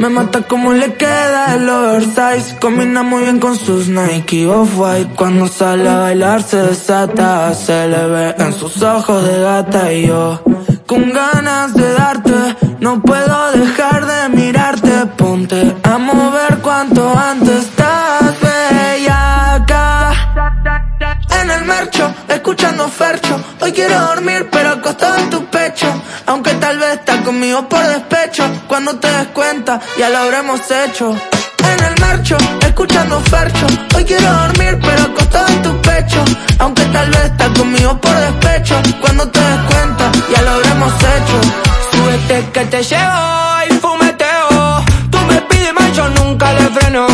Me mata como le queda el oversize. Combina muy bien con sus Nike Off-White. Cuando sale a bailar se desata Se le ve en sus ojos de gata. Y yo con ganas de darte No puedo dejar de mirarte. Ponte a mover cuanto antes. Estás acá En el marcho, escuchando Fercho. Hoy quiero dormir pero acostado en tu pecho conmigo por despecho. Cuando te des cuenta ya lo habremos hecho. En el marcho, escuchando Fercho. Hoy quiero dormir pero acostado en tu pecho. Aunque tal vez estás conmigo por despecho. Cuando te des cuenta ya lo habremos hecho. Súbete que te llevo y fumeteo. Tú me pides más, yo nunca le freno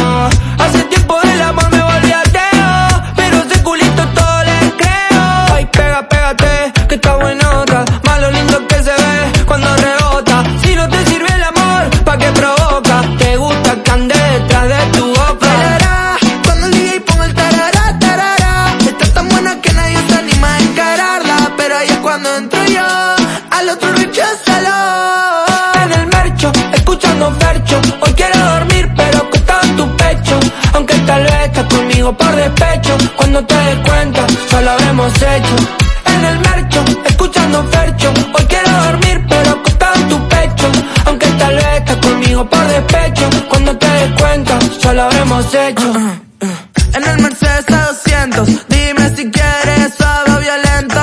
conmigo por despecho Cuando te des cuenta, ya lo habremos hecho. En el marcho, escuchando Fercho Hoy quiero dormir pero acostado en tu pecho. Aunque tal vez estás conmigo por despecho Cuando te des cuenta, ya lo habremos hecho. En el Mercedes A200 Dime si quieres algo violento.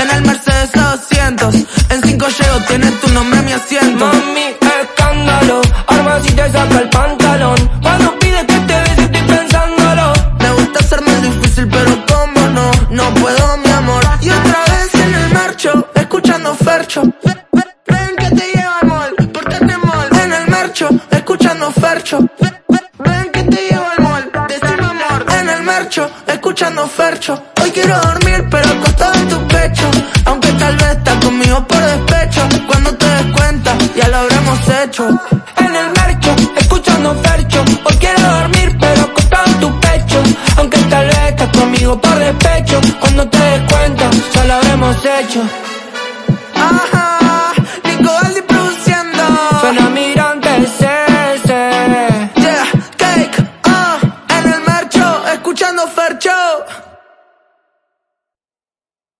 En el Mercedes A200 En 5 llego, tienes tu nombre mi asiento. Mami, escándalo Arma si te saca el Ven, que te llevo al mall, portate mall. En el marcho, escuchando Fercho. Ven, que te llevo al mall, decime amor. En el marcho, escuchando Fercho. Hoy quiero dormir, pero acostado en tu pecho. Aunque tal vez estás conmigo por despecho. Cuando te des cuenta, ya lo habremos hecho. En el marcho, escuchando Fercho Hoy quiero dormir pero acostado en tu pecho Aunque tal vez estás conmigo por despecho Cuando te des cuenta, ya lo habremos hecho farciò